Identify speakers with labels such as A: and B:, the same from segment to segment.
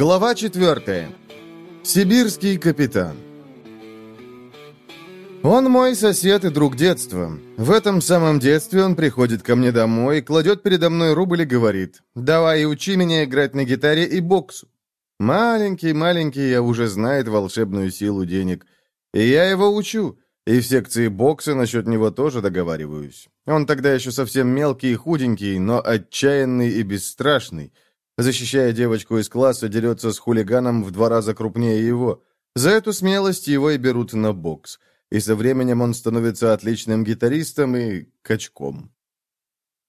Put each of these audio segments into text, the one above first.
A: Глава 4. Сибирский капитан. Он мой сосед и друг детства. В этом самом детстве он приходит ко мне домой, кладет передо мной рубль и говорит, «Давай учи меня играть на гитаре и боксу». Маленький-маленький я уже знает волшебную силу денег. И я его учу, и в секции бокса насчет него тоже договариваюсь. Он тогда еще совсем мелкий и худенький, но отчаянный и бесстрашный – Защищая девочку из класса, дерется с хулиганом в два раза крупнее его. За эту смелость его и берут на бокс. И со временем он становится отличным гитаристом и качком.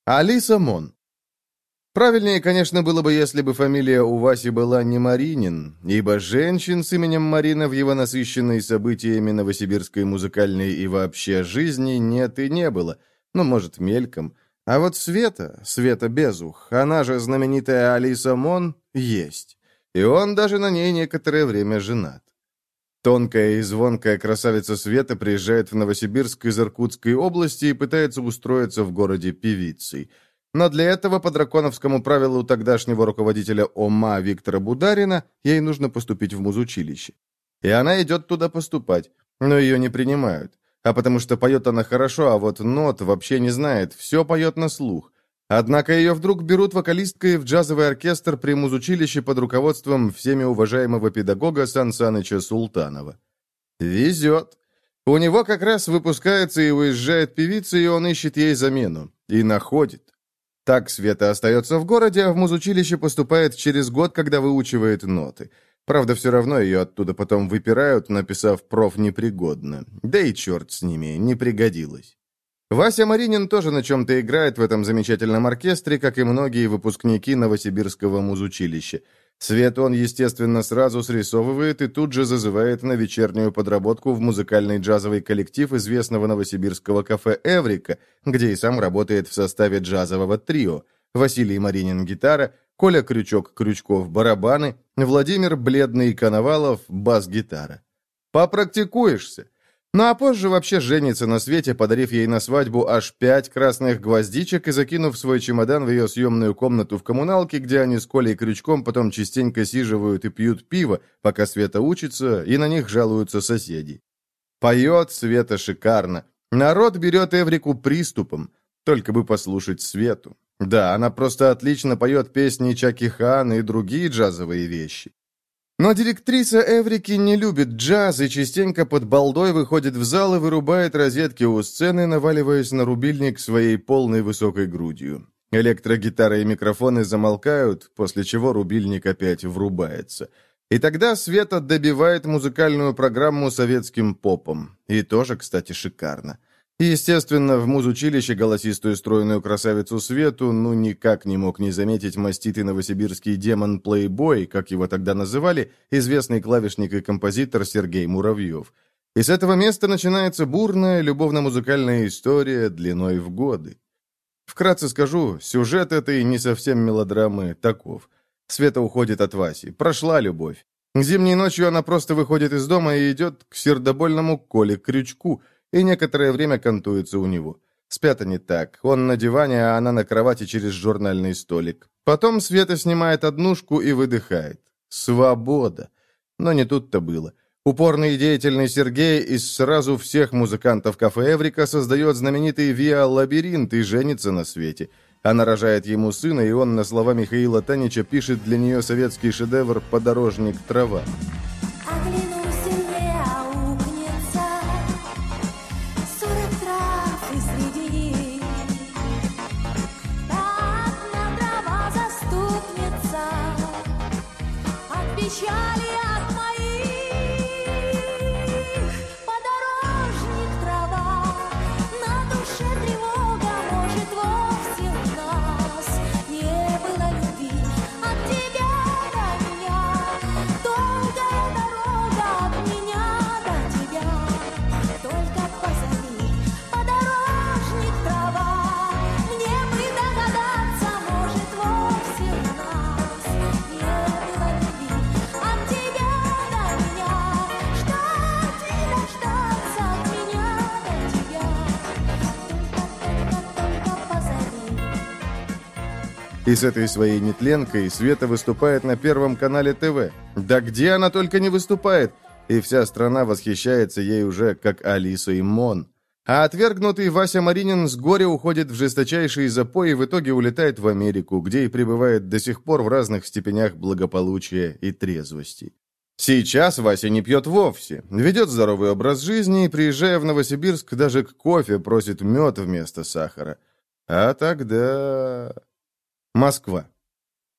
A: Алиса Мон. Правильнее, конечно, было бы, если бы фамилия у Васи была не Маринин, ибо женщин с именем Марина в его насыщенной событиями новосибирской музыкальной и вообще жизни нет и не было, ну, может, мельком – а вот Света, Света Безух, она же знаменитая Алиса Мон, есть. И он даже на ней некоторое время женат. Тонкая и звонкая красавица Света приезжает в Новосибирск из Иркутской области и пытается устроиться в городе певицей. Но для этого, по драконовскому правилу тогдашнего руководителя ОМА Виктора Бударина, ей нужно поступить в музучилище. И она идет туда поступать, но ее не принимают а потому что поет она хорошо, а вот нот вообще не знает, все поет на слух. Однако ее вдруг берут вокалисткой в джазовый оркестр при музучилище под руководством всеми уважаемого педагога Сан Саныча Султанова. Везет. У него как раз выпускается и уезжает певица, и он ищет ей замену. И находит. Так Света остается в городе, а в музучилище поступает через год, когда выучивает ноты. Правда, все равно ее оттуда потом выпирают, написав «проф непригодно». Да и черт с ними, не пригодилось. Вася Маринин тоже на чем-то играет в этом замечательном оркестре, как и многие выпускники Новосибирского музучилища. Свет он, естественно, сразу срисовывает и тут же зазывает на вечернюю подработку в музыкальный джазовый коллектив известного новосибирского кафе «Эврика», где и сам работает в составе джазового трио. Василий Маринин – гитара, Коля Крючок-Крючков – барабаны, Владимир Бледный-Коновалов – бас-гитара. Попрактикуешься. Ну а позже вообще женится на Свете, подарив ей на свадьбу аж пять красных гвоздичек и закинув свой чемодан в ее съемную комнату в коммуналке, где они с Колей Крючком потом частенько сиживают и пьют пиво, пока Света учится, и на них жалуются соседи. Поет Света шикарно. Народ берет Эврику приступом, только бы послушать Свету. Да, она просто отлично поет песни Чаки Хан и другие джазовые вещи. Но директриса Эврики не любит джаз и частенько под балдой выходит в зал и вырубает розетки у сцены, наваливаясь на рубильник своей полной высокой грудью. Электрогитара и микрофоны замолкают, после чего рубильник опять врубается. И тогда Света добивает музыкальную программу советским попом. И тоже, кстати, шикарно. Естественно, в музучилище голосистую стройную красавицу Свету ну никак не мог не заметить маститый новосибирский демон-плейбой, как его тогда называли, известный клавишник и композитор Сергей Муравьев. И с этого места начинается бурная любовно-музыкальная история длиной в годы. Вкратце скажу, сюжет этой не совсем мелодрамы таков. Света уходит от Васи, прошла любовь. Зимней ночью она просто выходит из дома и идет к сердобольному Коле Крючку – и некоторое время кантуется у него. Спят они так. Он на диване, а она на кровати через журнальный столик. Потом Света снимает однушку и выдыхает. Свобода. Но не тут-то было. Упорный и деятельный Сергей из сразу всех музыкантов кафе «Эврика» создает знаменитый «Виа-лабиринт» и женится на Свете. Она рожает ему сына, и он, на слова Михаила Танича, пишет для нее советский шедевр «Подорожник трава». И с этой своей нетленкой Света выступает на Первом канале ТВ. Да где она только не выступает! И вся страна восхищается ей уже как Алисой Мон. А отвергнутый Вася Маринин с горя уходит в жесточайший запой и в итоге улетает в Америку, где и пребывает до сих пор в разных степенях благополучия и трезвости. Сейчас Вася не пьет вовсе, ведет здоровый образ жизни и, приезжая в Новосибирск, даже к кофе просит мед вместо сахара. А тогда... Москва.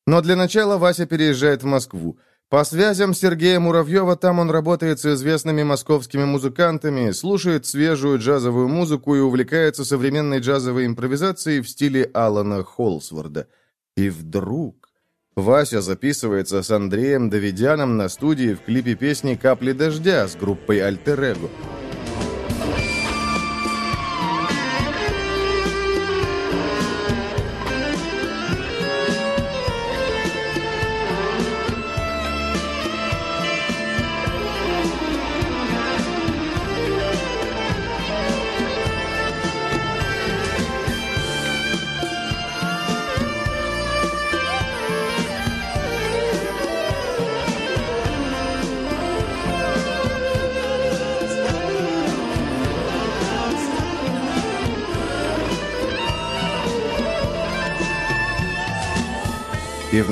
A: Но для начала Вася переезжает в Москву. По связям Сергея Муравьева там он работает с известными московскими музыкантами, слушает свежую джазовую музыку и увлекается современной джазовой импровизацией в стиле Алана Холсворда. И вдруг... Вася записывается с Андреем Давидяном на студии в клипе песни «Капли дождя» с группой «Альтер Эго».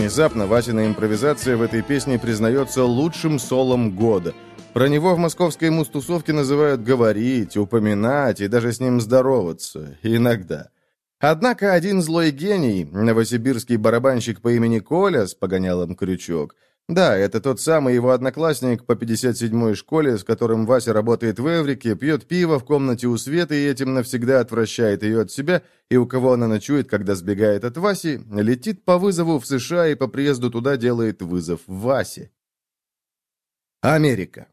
A: Внезапно Васина импровизация в этой песне признается лучшим солом года. Про него в московской мустусовке называют говорить, упоминать и даже с ним здороваться. Иногда. Однако один злой гений, новосибирский барабанщик по имени Коля с погонялом крючок – да, это тот самый его одноклассник по 57-й школе, с которым Вася работает в Эврике, пьет пиво в комнате у Светы и этим навсегда отвращает ее от себя, и у кого она ночует, когда сбегает от Васи, летит по вызову в США и по приезду туда делает вызов Васе. Америка.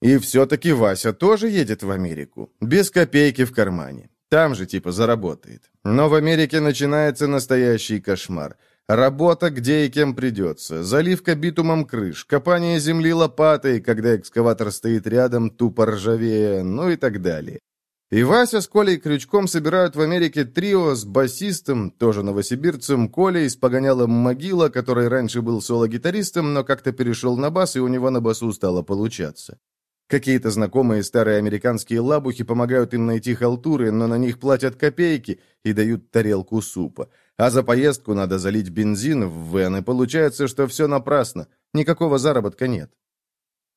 A: И все-таки Вася тоже едет в Америку, без копейки в кармане. Там же типа заработает. Но в Америке начинается настоящий кошмар – Работа где и кем придется, заливка битумом крыш, копание земли лопатой, когда экскаватор стоит рядом, тупо ржавея, ну и так далее. И Вася с Колей Крючком собирают в Америке трио с басистом, тоже новосибирцем, Колей с погонялом Могила, который раньше был соло-гитаристом, но как-то перешел на бас, и у него на басу стало получаться. Какие-то знакомые старые американские лабухи помогают им найти халтуры, но на них платят копейки и дают тарелку супа. А за поездку надо залить бензин в вен, и получается, что все напрасно. Никакого заработка нет.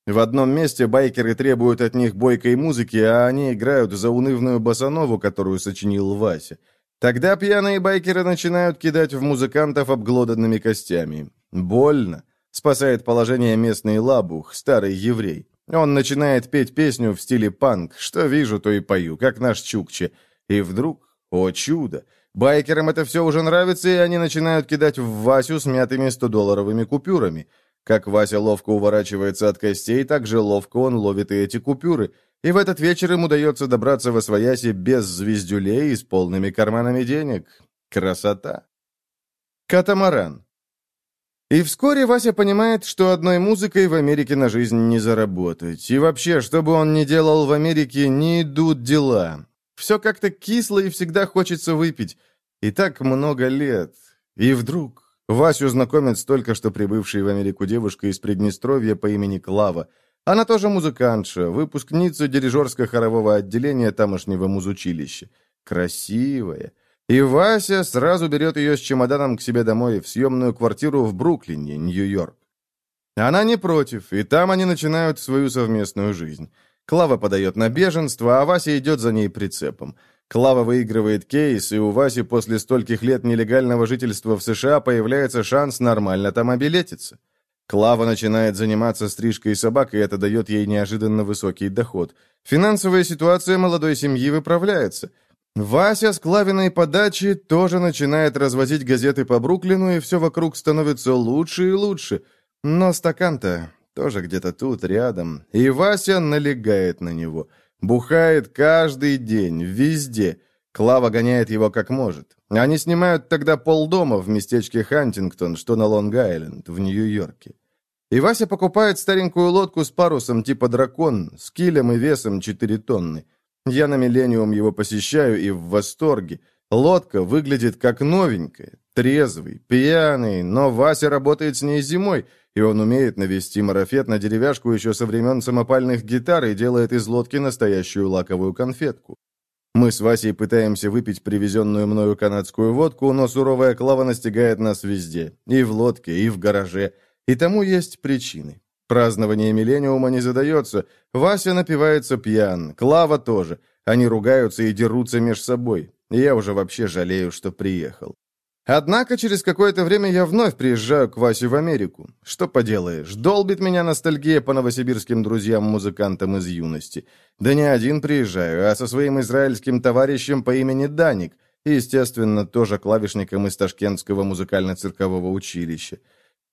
A: В одном месте байкеры требуют от них бойкой музыки, а они играют за унывную басанову, которую сочинил Вася. Тогда пьяные байкеры начинают кидать в музыкантов обглоданными костями. Больно. Спасает положение местный лабух, старый еврей. Он начинает петь песню в стиле панк. Что вижу, то и пою, как наш Чукче. И вдруг, о чудо, Байкерам это все уже нравится, и они начинают кидать в Васю с мятыми 100-долларовыми купюрами. Как Вася ловко уворачивается от костей, так же ловко он ловит и эти купюры. И в этот вечер им удается добраться во свояси без звездюлей и с полными карманами денег. Красота! Катамаран. И вскоре Вася понимает, что одной музыкой в Америке на жизнь не заработать. И вообще, что бы он ни делал в Америке, не идут дела. Все как-то кисло и всегда хочется выпить. И так много лет. И вдруг Васю знакомят с только что прибывшей в Америку девушкой из Приднестровья по имени Клава. Она тоже музыкантша, выпускница дирижерско-хорового отделения тамошнего музучилища. Красивая. И Вася сразу берет ее с чемоданом к себе домой в съемную квартиру в Бруклине, Нью-Йорк. Она не против, и там они начинают свою совместную жизнь. Клава подает на беженство, а Вася идет за ней прицепом. Клава выигрывает кейс, и у Васи после стольких лет нелегального жительства в США появляется шанс нормально там обилетиться. Клава начинает заниматься стрижкой собак, и это дает ей неожиданно высокий доход. Финансовая ситуация молодой семьи выправляется. Вася с Клавиной подачи тоже начинает развозить газеты по Бруклину, и все вокруг становится лучше и лучше. Но стакан-то тоже где-то тут, рядом. И Вася налегает на него – Бухает каждый день, везде. Клава гоняет его как может. Они снимают тогда полдома в местечке Хантингтон, что на Лонг-Айленд, в Нью-Йорке. И Вася покупает старенькую лодку с парусом типа «Дракон», с килем и весом 4 тонны. Я на «Миллениум» его посещаю и в восторге. Лодка выглядит как новенькая, трезвый, пьяный, но Вася работает с ней зимой, и он умеет навести марафет на деревяшку еще со времен самопальных гитар и делает из лодки настоящую лаковую конфетку. Мы с Васей пытаемся выпить привезенную мною канадскую водку, но суровая клава настигает нас везде, и в лодке, и в гараже, и тому есть причины. Празднование миллениума не задается, Вася напивается пьян, Клава тоже, они ругаются и дерутся меж собой, я уже вообще жалею, что приехал. Однако через какое-то время я вновь приезжаю к Васе в Америку. Что поделаешь, долбит меня ностальгия по новосибирским друзьям-музыкантам из юности. Да не один приезжаю, а со своим израильским товарищем по имени Даник, и, естественно, тоже клавишником из Ташкентского музыкально-циркового училища.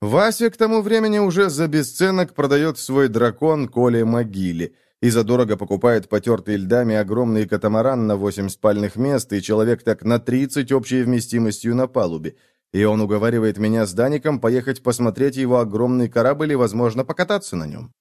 A: Вася к тому времени уже за бесценок продает свой дракон Коле Могиле – и задорого покупает потертый льдами огромный катамаран на 8 спальных мест и человек так на 30 общей вместимостью на палубе. И он уговаривает меня с Даником поехать посмотреть его огромный корабль и, возможно, покататься на нем.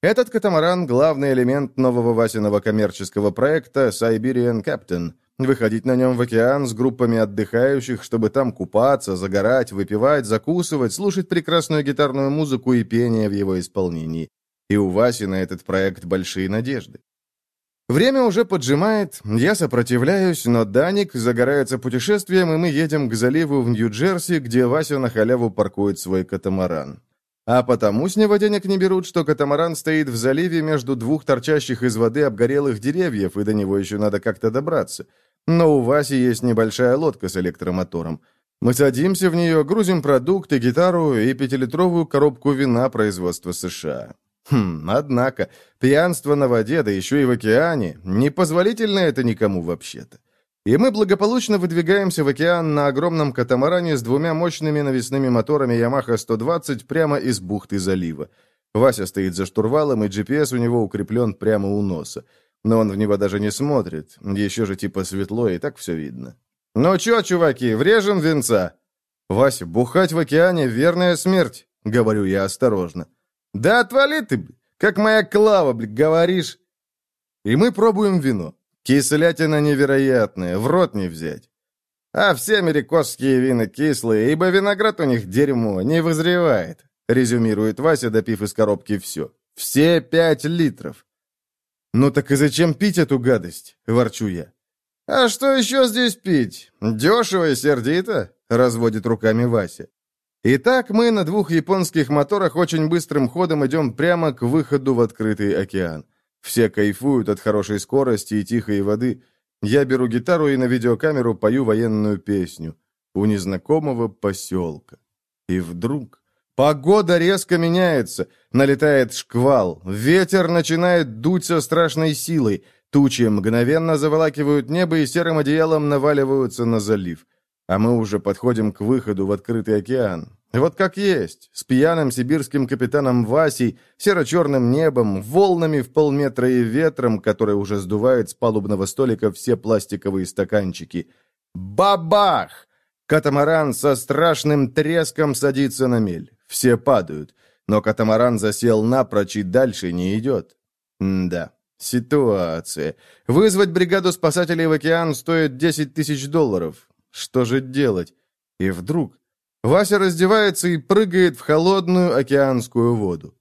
A: Этот катамаран – главный элемент нового Васиного коммерческого проекта «Siberian Captain». Выходить на нем в океан с группами отдыхающих, чтобы там купаться, загорать, выпивать, закусывать, слушать прекрасную гитарную музыку и пение в его исполнении. И у Васи на этот проект большие надежды. Время уже поджимает, я сопротивляюсь, но Даник загорается путешествием, и мы едем к заливу в Нью-Джерси, где Вася на халяву паркует свой катамаран. А потому с него денег не берут, что катамаран стоит в заливе между двух торчащих из воды обгорелых деревьев, и до него еще надо как-то добраться. Но у Васи есть небольшая лодка с электромотором. Мы садимся в нее, грузим продукты, гитару и пятилитровую коробку вина производства США. Хм, однако, пьянство на воде, да еще и в океане, непозволительно это никому вообще-то. И мы благополучно выдвигаемся в океан на огромном катамаране с двумя мощными навесными моторами Yamaha 120 прямо из бухты залива. Вася стоит за штурвалом, и GPS у него укреплен прямо у носа. Но он в него даже не смотрит. Еще же типа светло, и так все видно. «Ну чё, чуваки, врежем венца?» «Вася, бухать в океане — верная смерть», — говорю я осторожно. «Да отвали ты, как моя Клава, блядь, говоришь!» И мы пробуем вино. Кислятина невероятная, в рот не взять. А все америкосские вина кислые, ибо виноград у них дерьмо, не вызревает, резюмирует Вася, допив из коробки все. Все пять литров. «Ну так и зачем пить эту гадость?» – ворчу я. «А что еще здесь пить? Дешево и сердито?» – разводит руками Вася. Итак, мы на двух японских моторах очень быстрым ходом идем прямо к выходу в открытый океан. Все кайфуют от хорошей скорости и тихой воды. Я беру гитару и на видеокамеру пою военную песню у незнакомого поселка. И вдруг погода резко меняется, налетает шквал, ветер начинает дуть со страшной силой, тучи мгновенно заволакивают небо и серым одеялом наваливаются на залив. А мы уже подходим к выходу в открытый океан. Вот как есть, с пьяным сибирским капитаном Васей, серо-черным небом, волнами в полметра и ветром, который уже сдувает с палубного столика все пластиковые стаканчики. Бабах! Катамаран со страшным треском садится на мель. Все падают. Но катамаран засел напрочь и дальше не идет. М да, ситуация. Вызвать бригаду спасателей в океан стоит 10 тысяч долларов. Что же делать? И вдруг Вася раздевается и прыгает в холодную океанскую воду.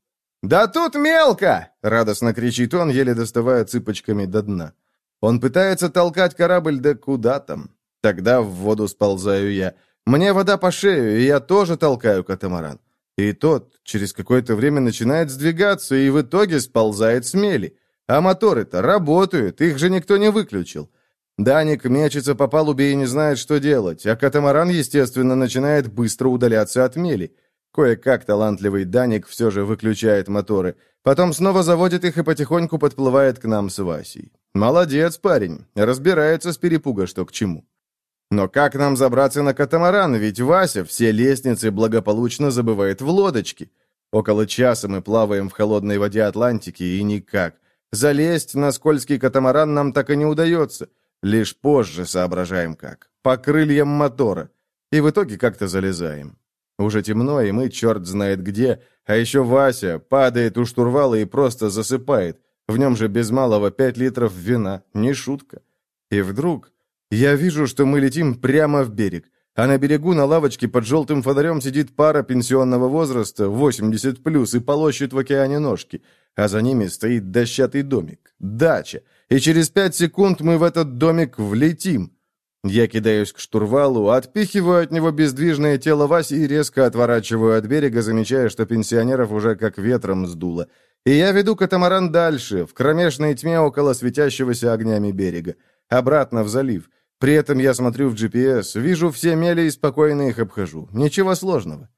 A: «Да тут мелко!» — радостно кричит он, еле доставая цыпочками до дна. Он пытается толкать корабль, да куда там? Тогда в воду сползаю я. Мне вода по шею, и я тоже толкаю катамаран. И тот через какое-то время начинает сдвигаться и в итоге сползает с мели. А моторы-то работают, их же никто не выключил. Даник мечется по палубе и не знает, что делать, а катамаран, естественно, начинает быстро удаляться от мели. Кое-как талантливый Даник все же выключает моторы, потом снова заводит их и потихоньку подплывает к нам с Васей. Молодец, парень, разбирается с перепуга, что к чему. Но как нам забраться на катамаран, ведь Вася все лестницы благополучно забывает в лодочке. Около часа мы плаваем в холодной воде Атлантики, и никак. Залезть на скользкий катамаран нам так и не удается — Лишь позже соображаем как. По крыльям мотора. И в итоге как-то залезаем. Уже темно, и мы черт знает где, а еще Вася падает у штурвала и просто засыпает. В нем же без малого пять литров вина, не шутка. И вдруг Я вижу, что мы летим прямо в берег, а на берегу на лавочке под желтым фонарем сидит пара пенсионного возраста, 80 плюс, и полощет в океане ножки, а за ними стоит дощатый домик, дача, и через пять секунд мы в этот домик влетим. Я кидаюсь к штурвалу, отпихиваю от него бездвижное тело Васи и резко отворачиваю от берега, замечая, что пенсионеров уже как ветром сдуло. И я веду катамаран дальше, в кромешной тьме около светящегося огнями берега, обратно в залив. При этом я смотрю в GPS, вижу все мели и спокойно их обхожу. Ничего сложного.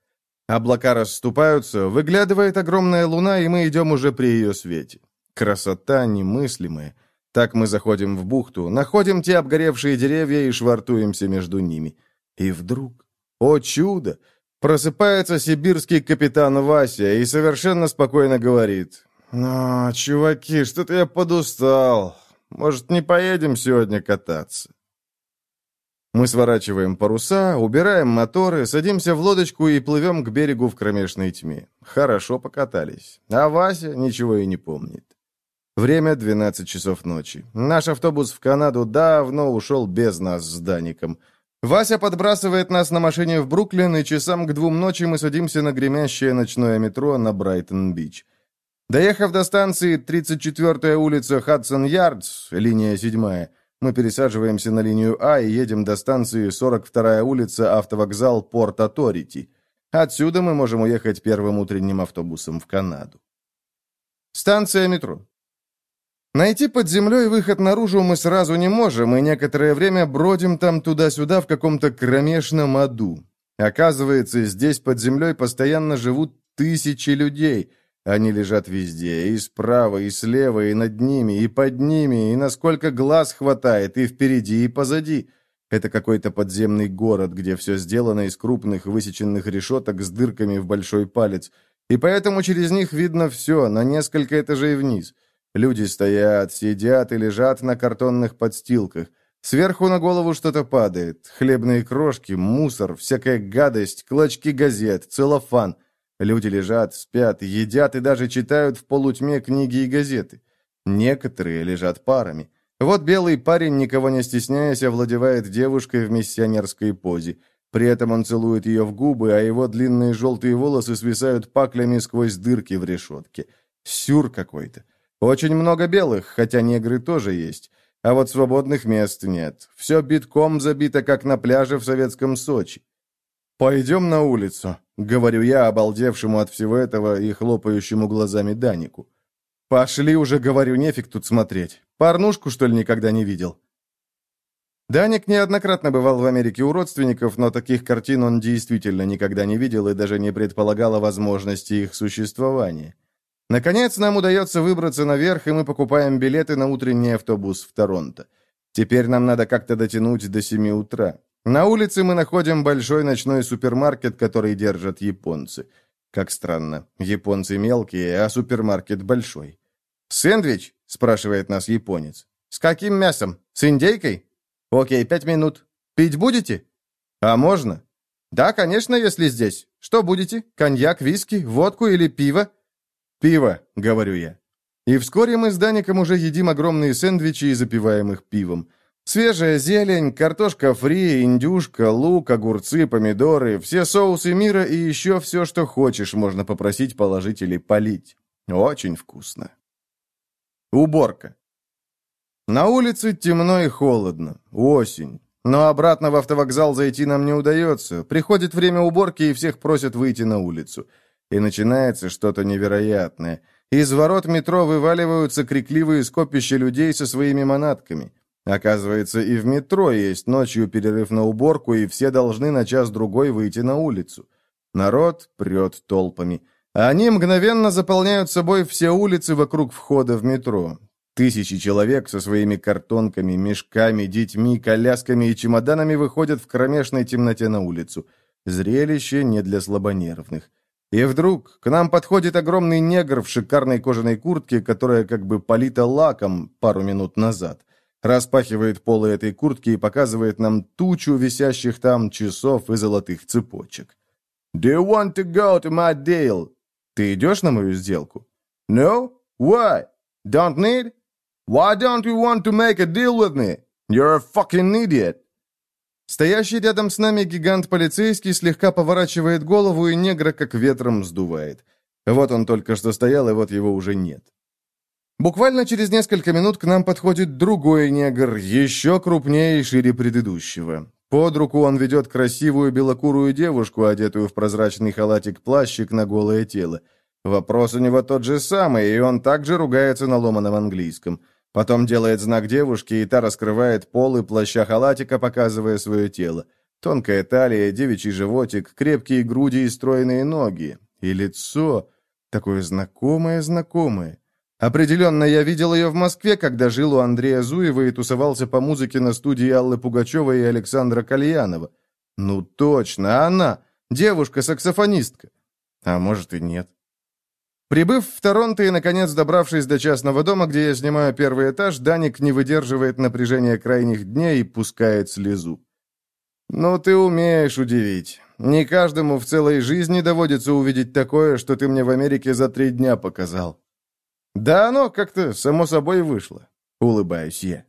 A: Облака расступаются, выглядывает огромная луна, и мы идем уже при ее свете. Красота немыслимая. Так мы заходим в бухту, находим те обгоревшие деревья и швартуемся между ними. И вдруг, о чудо, просыпается сибирский капитан Вася и совершенно спокойно говорит, «Ну, чуваки, что-то я подустал. Может, не поедем сегодня кататься?» Мы сворачиваем паруса, убираем моторы, садимся в лодочку и плывем к берегу в кромешной тьме. Хорошо покатались. А Вася ничего и не помнит. Время 12 часов ночи. Наш автобус в Канаду давно ушел без нас с Даником. Вася подбрасывает нас на машине в Бруклин, и часам к двум ночи мы садимся на гремящее ночное метро на Брайтон-Бич. Доехав до станции 34-я улица Хадсон-Ярдс, линия 7 мы пересаживаемся на линию А и едем до станции 42-я улица, автовокзал Порт-Аторити. Отсюда мы можем уехать первым утренним автобусом в Канаду. Станция метро. Найти под землей выход наружу мы сразу не можем, и некоторое время бродим там туда-сюда в каком-то кромешном аду. Оказывается, здесь под землей постоянно живут тысячи людей. Они лежат везде, и справа, и слева, и над ними, и под ними, и насколько глаз хватает, и впереди, и позади. Это какой-то подземный город, где все сделано из крупных высеченных решеток с дырками в большой палец, и поэтому через них видно все, на несколько этажей вниз – Люди стоят, сидят и лежат на картонных подстилках. Сверху на голову что-то падает. Хлебные крошки, мусор, всякая гадость, клочки газет, целлофан. Люди лежат, спят, едят и даже читают в полутьме книги и газеты. Некоторые лежат парами. Вот белый парень, никого не стесняясь, овладевает девушкой в миссионерской позе. При этом он целует ее в губы, а его длинные желтые волосы свисают паклями сквозь дырки в решетке. Сюр какой-то. Очень много белых, хотя негры тоже есть. А вот свободных мест нет. Все битком забито, как на пляже в советском Сочи. «Пойдем на улицу», — говорю я, обалдевшему от всего этого и хлопающему глазами Данику. «Пошли уже, говорю, нефиг тут смотреть. Порнушку, что ли, никогда не видел?» Даник неоднократно бывал в Америке у родственников, но таких картин он действительно никогда не видел и даже не предполагал о возможности их существования. Наконец, нам удается выбраться наверх, и мы покупаем билеты на утренний автобус в Торонто. Теперь нам надо как-то дотянуть до 7 утра. На улице мы находим большой ночной супермаркет, который держат японцы. Как странно. Японцы мелкие, а супермаркет большой. «Сэндвич?» – спрашивает нас японец. «С каким мясом? С индейкой?» «Окей, пять минут. Пить будете?» «А можно?» «Да, конечно, если здесь. Что будете? Коньяк, виски, водку или пиво?» «Пиво», — говорю я. И вскоре мы с Даником уже едим огромные сэндвичи и запиваем их пивом. Свежая зелень, картошка фри, индюшка, лук, огурцы, помидоры, все соусы мира и еще все, что хочешь, можно попросить положить или полить. Очень вкусно. Уборка. На улице темно и холодно. Осень. Но обратно в автовокзал зайти нам не удается. Приходит время уборки, и всех просят выйти на улицу. И начинается что-то невероятное. Из ворот метро вываливаются крикливые скопища людей со своими манатками. Оказывается, и в метро есть ночью перерыв на уборку, и все должны на час-другой выйти на улицу. Народ прет толпами. Они мгновенно заполняют собой все улицы вокруг входа в метро. Тысячи человек со своими картонками, мешками, детьми, колясками и чемоданами выходят в кромешной темноте на улицу. Зрелище не для слабонервных. И вдруг к нам подходит огромный негр в шикарной кожаной куртке, которая как бы полита лаком пару минут назад. Распахивает полы этой куртки и показывает нам тучу висящих там часов и золотых цепочек. «Do you want to go to my deal?» «Ты идешь на мою сделку?» «No? Why? Don't need? Why don't you want to make a deal with me? You're a fucking idiot!» Стоящий рядом с нами гигант-полицейский слегка поворачивает голову и негра как ветром сдувает. Вот он только что стоял, и вот его уже нет. Буквально через несколько минут к нам подходит другой негр, еще крупнее и шире предыдущего. Под руку он ведет красивую белокурую девушку, одетую в прозрачный халатик-плащик на голое тело. Вопрос у него тот же самый, и он также ругается на ломаном английском. Потом делает знак девушке, и та раскрывает полы плаща халатика, показывая свое тело. Тонкая талия, девичий животик, крепкие груди и стройные ноги. И лицо такое знакомое-знакомое. Определенно, я видел ее в Москве, когда жил у Андрея Зуева и тусовался по музыке на студии Аллы Пугачевой и Александра Кальянова. Ну точно, она, девушка-саксофонистка. А может и нет. Прибыв в Торонто и, наконец, добравшись до частного дома, где я снимаю первый этаж, Даник не выдерживает напряжения крайних дней и пускает слезу. «Ну, ты умеешь удивить. Не каждому в целой жизни доводится увидеть такое, что ты мне в Америке за три дня показал». «Да оно как-то само собой вышло», — улыбаюсь я.